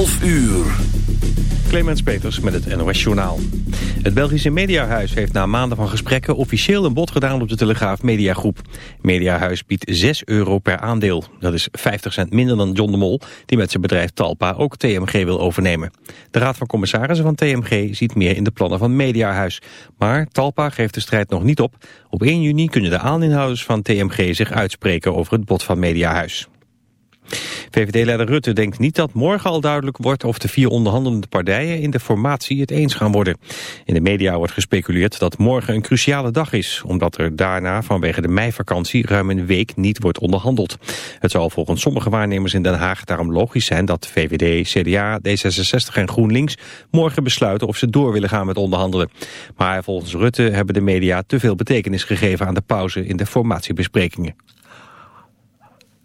12 uur. Clemens Peters met het NOS Journaal. Het Belgische Mediahuis heeft na maanden van gesprekken officieel een bod gedaan op de Telegraaf Mediagroep. Mediahuis biedt 6 euro per aandeel. Dat is 50 cent minder dan John de Mol, die met zijn bedrijf Talpa ook TMG wil overnemen. De Raad van Commissarissen van TMG ziet meer in de plannen van Mediahuis. Maar Talpa geeft de strijd nog niet op. Op 1 juni kunnen de aandeelhouders van TMG zich uitspreken over het bod van Mediahuis. VVD-leider Rutte denkt niet dat morgen al duidelijk wordt of de vier onderhandelende partijen in de formatie het eens gaan worden. In de media wordt gespeculeerd dat morgen een cruciale dag is, omdat er daarna vanwege de meivakantie ruim een week niet wordt onderhandeld. Het zal volgens sommige waarnemers in Den Haag daarom logisch zijn dat VVD, CDA, D66 en GroenLinks morgen besluiten of ze door willen gaan met onderhandelen. Maar volgens Rutte hebben de media te veel betekenis gegeven aan de pauze in de formatiebesprekingen.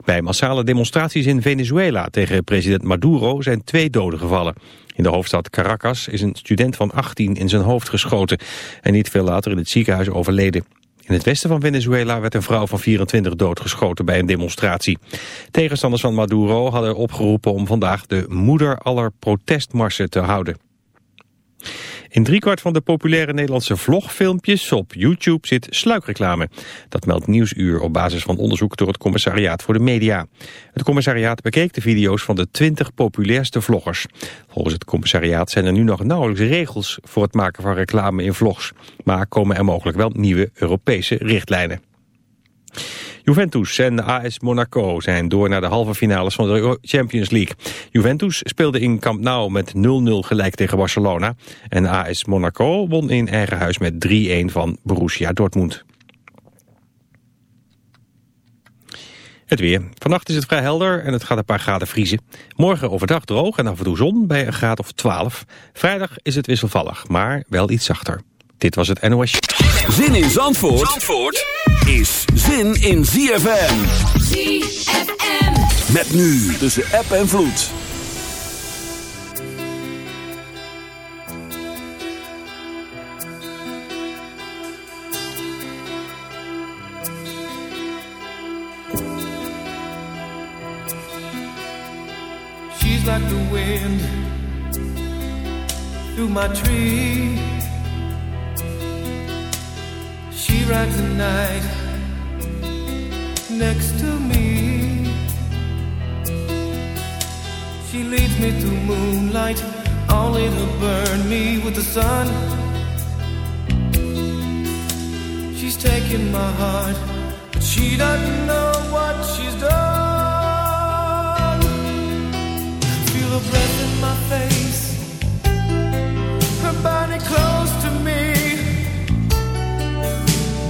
Bij massale demonstraties in Venezuela tegen president Maduro zijn twee doden gevallen. In de hoofdstad Caracas is een student van 18 in zijn hoofd geschoten en niet veel later in het ziekenhuis overleden. In het westen van Venezuela werd een vrouw van 24 doodgeschoten bij een demonstratie. Tegenstanders van Maduro hadden opgeroepen om vandaag de moeder aller protestmarsen te houden. In driekwart van de populaire Nederlandse vlogfilmpjes op YouTube zit sluikreclame. Dat meldt Nieuwsuur op basis van onderzoek door het Commissariaat voor de Media. Het commissariaat bekeek de video's van de 20 populairste vloggers. Volgens het commissariaat zijn er nu nog nauwelijks regels voor het maken van reclame in vlogs. Maar komen er mogelijk wel nieuwe Europese richtlijnen. Juventus en AS Monaco zijn door naar de halve finales van de Champions League. Juventus speelde in Camp Nou met 0-0 gelijk tegen Barcelona. En AS Monaco won in eigen huis met 3-1 van Borussia Dortmund. Het weer. Vannacht is het vrij helder en het gaat een paar graden vriezen. Morgen overdag droog en af en toe zon bij een graad of 12. Vrijdag is het wisselvallig, maar wel iets zachter. Dit was het NOS. Zin in Zandvoort, Zandvoort is zin in ZFM. ZFM. Met nu tussen eb en vloed. She's like the wind through my tree. She rides the night next to me. She leads me through moonlight, only to burn me with the sun. She's taking my heart, but she doesn't know what she's done. Feel her breath in my face, her body close to me.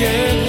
Can't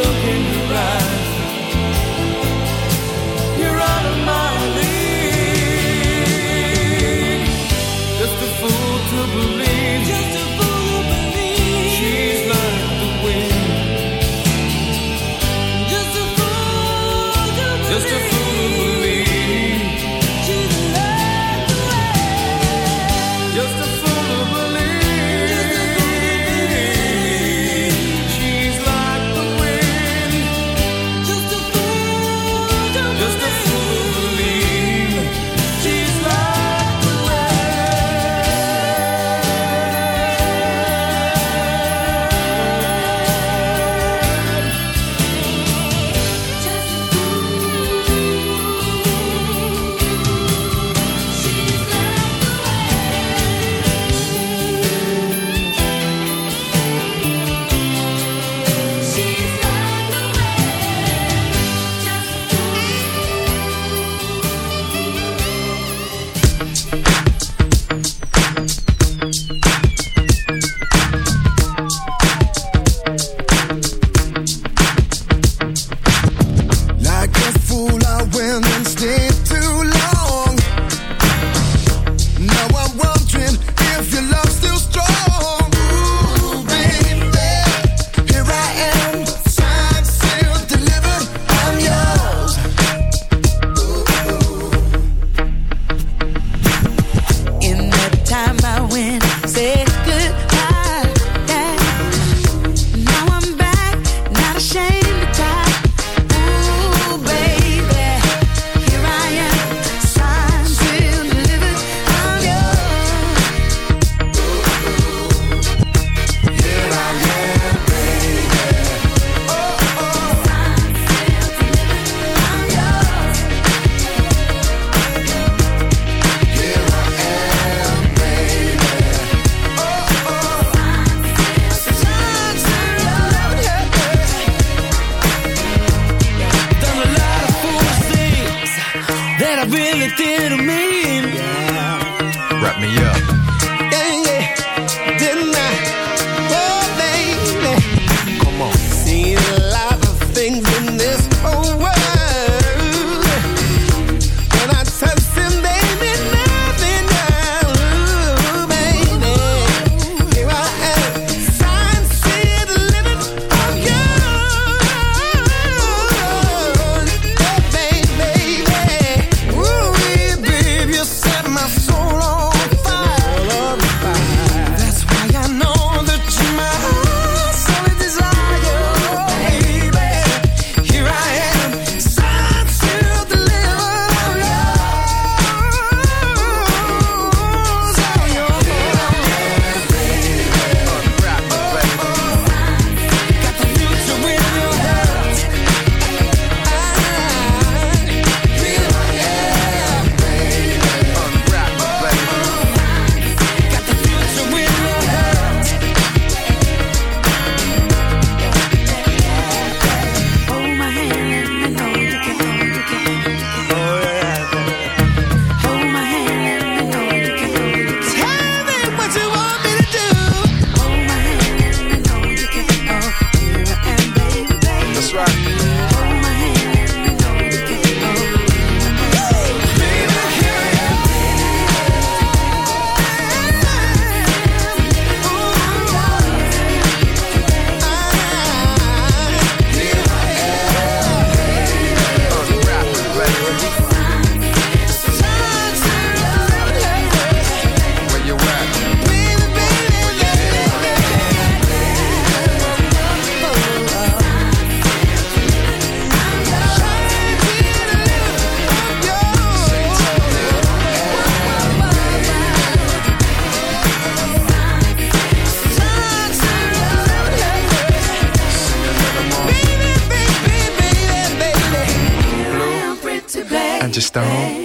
my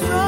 throw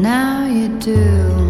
Now you do.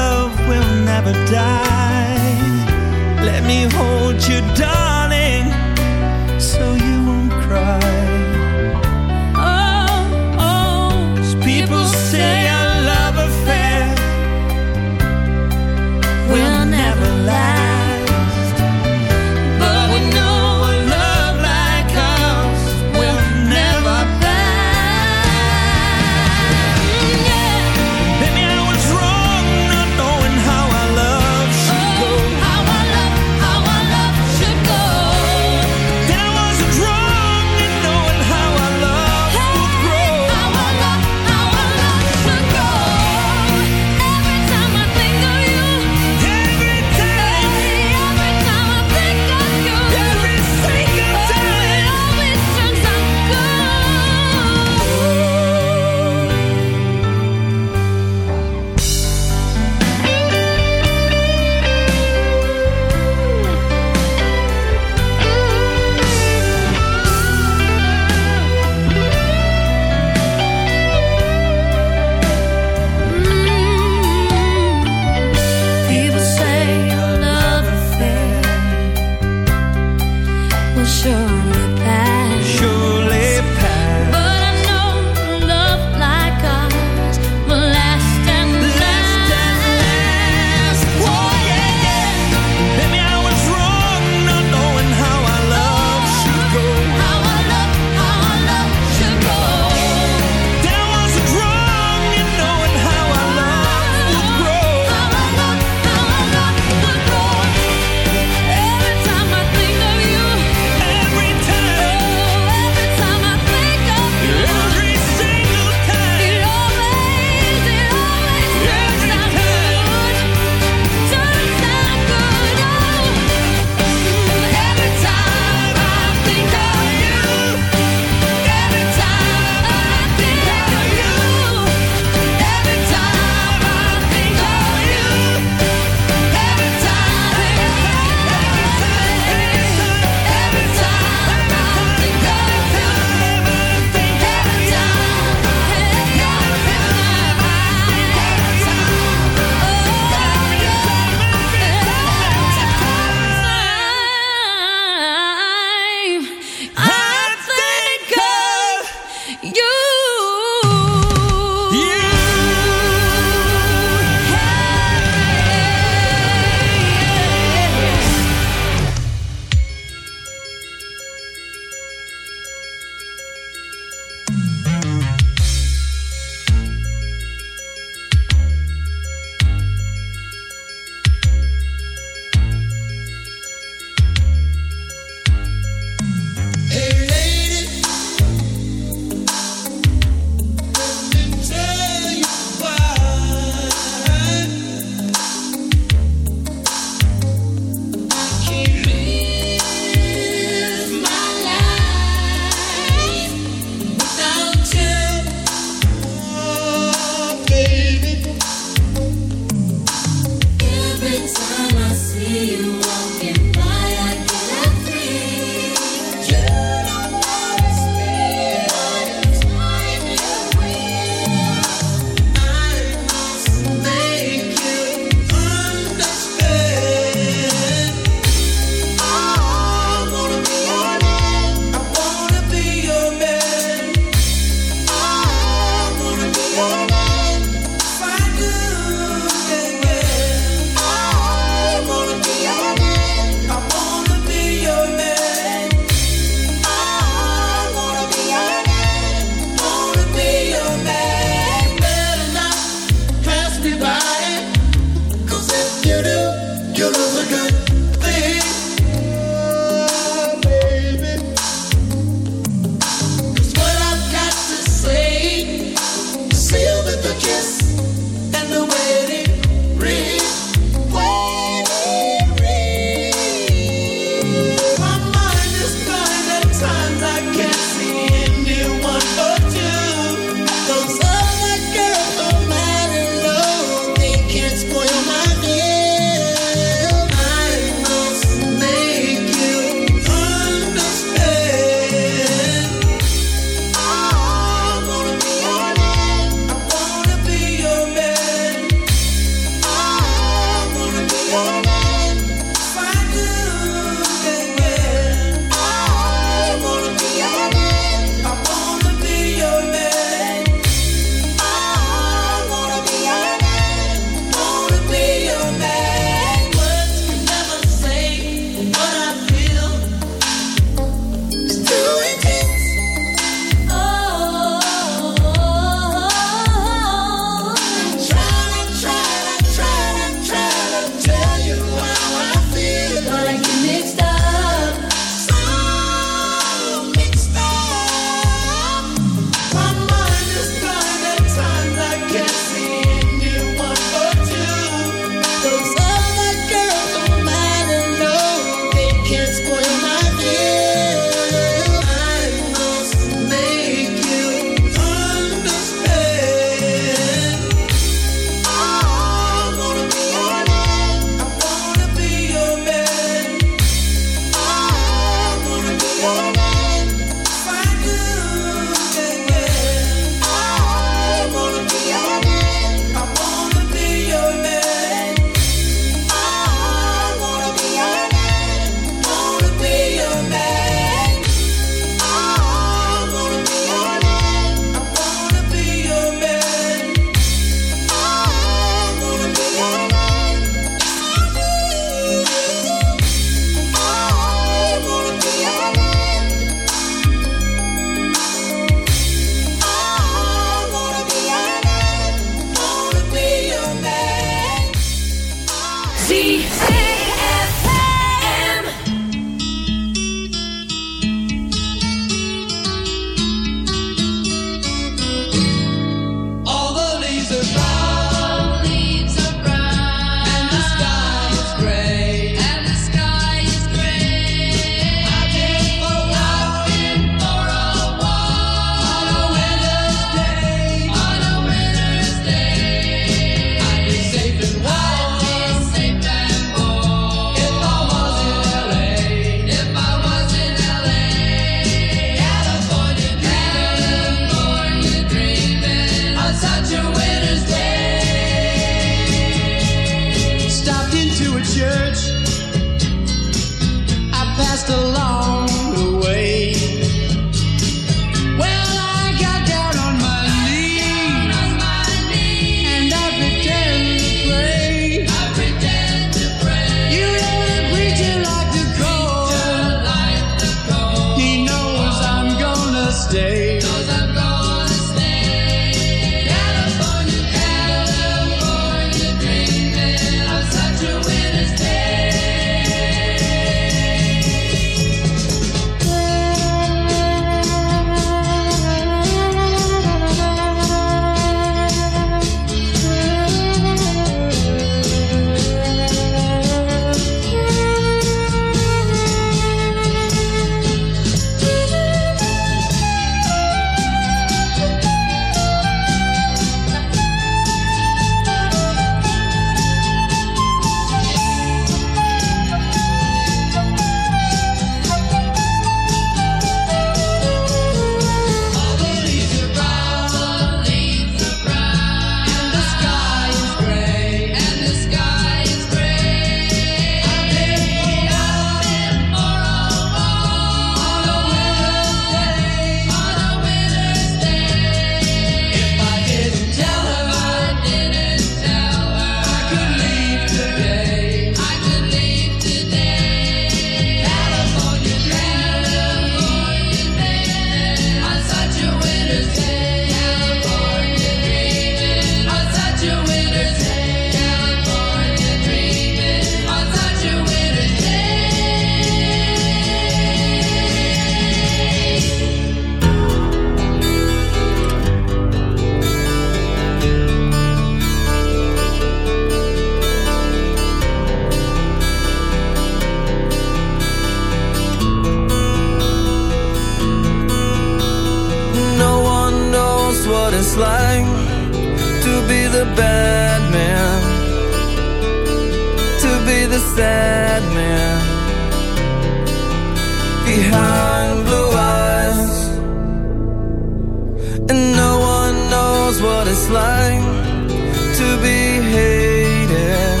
to be hated,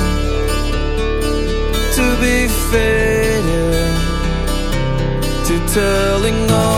to be faded, to telling all.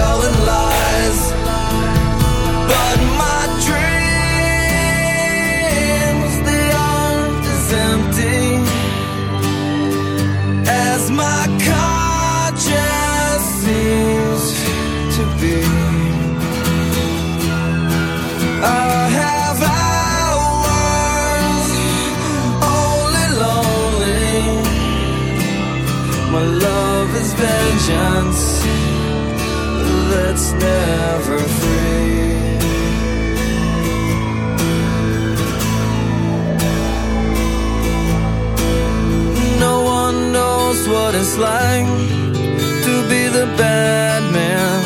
never free. No one knows what it's like to be the bad man,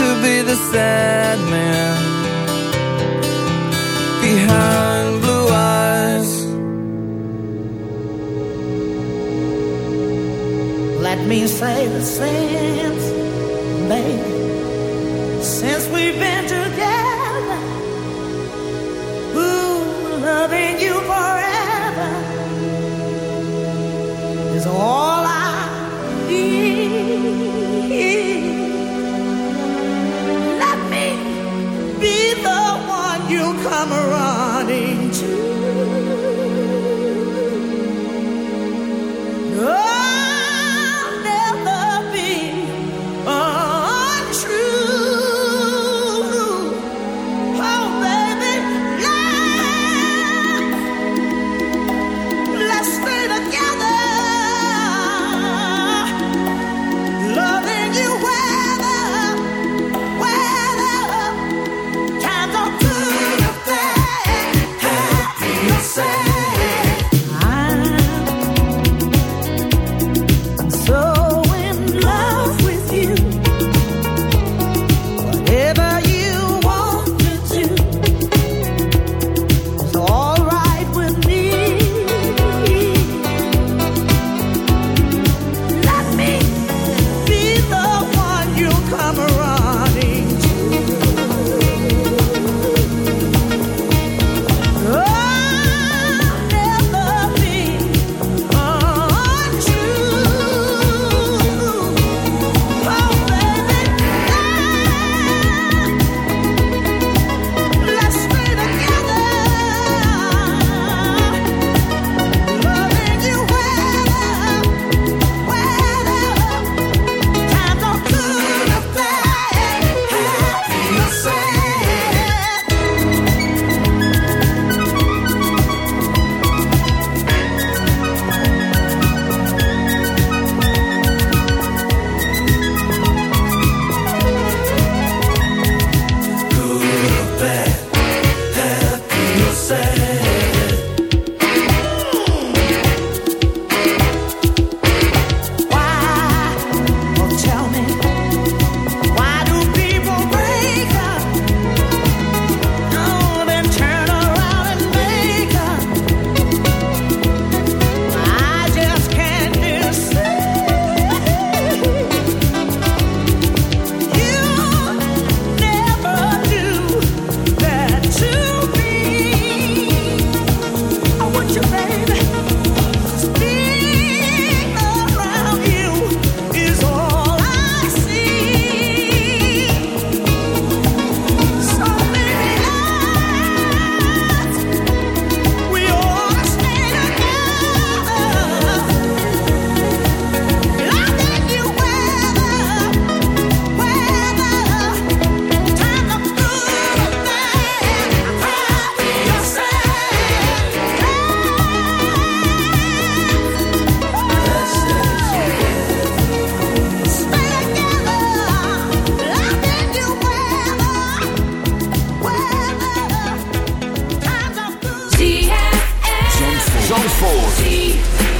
to be the sad man behind blue eyes. Let me say the since, Zandvoort.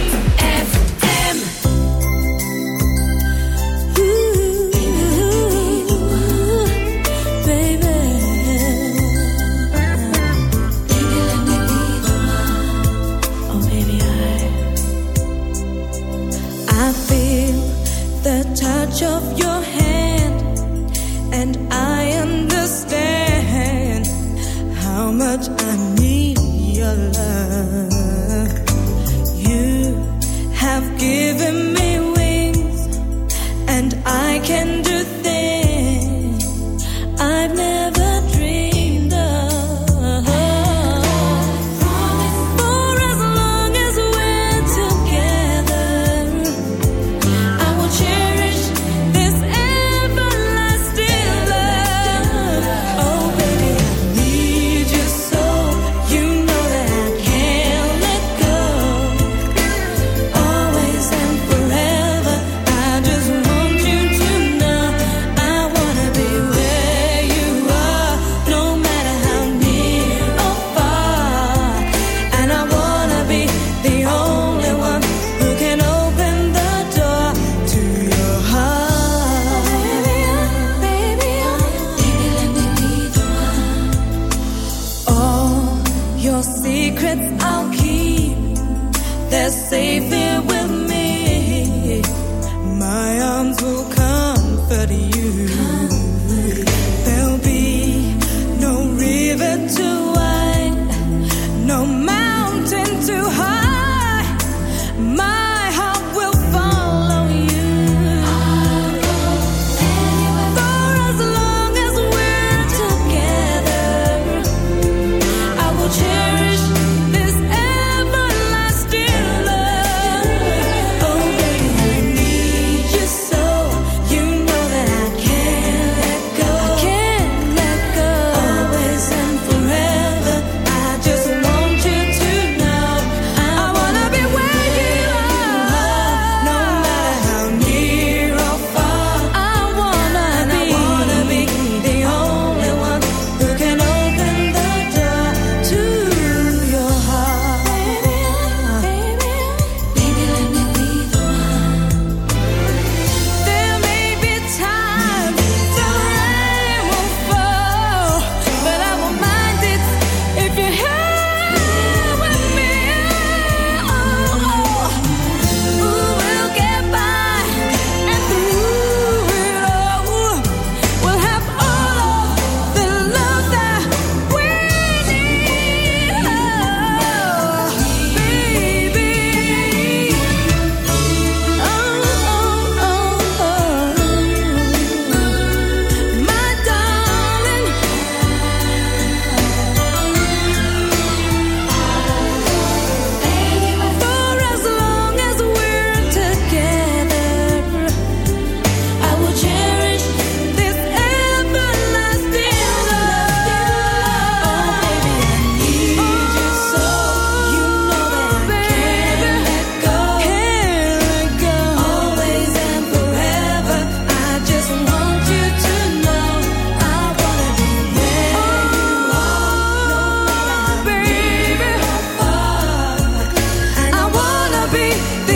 everything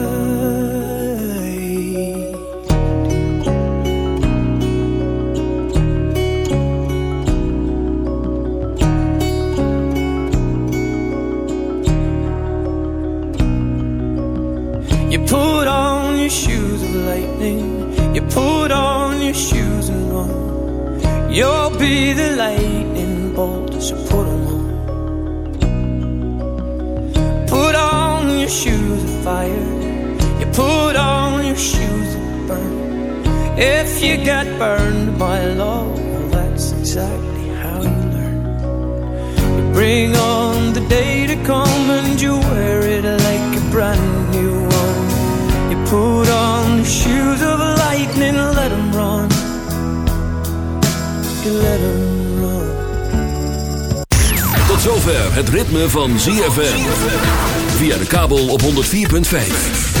If you get burned by love, well, that's exactly how you learn. You bring on the day to come and you wear it like a brand new one. You put on the shoes of lightning, let them run. Let them run. Tot zover het ritme van ZFM. Via de kabel op 104.5.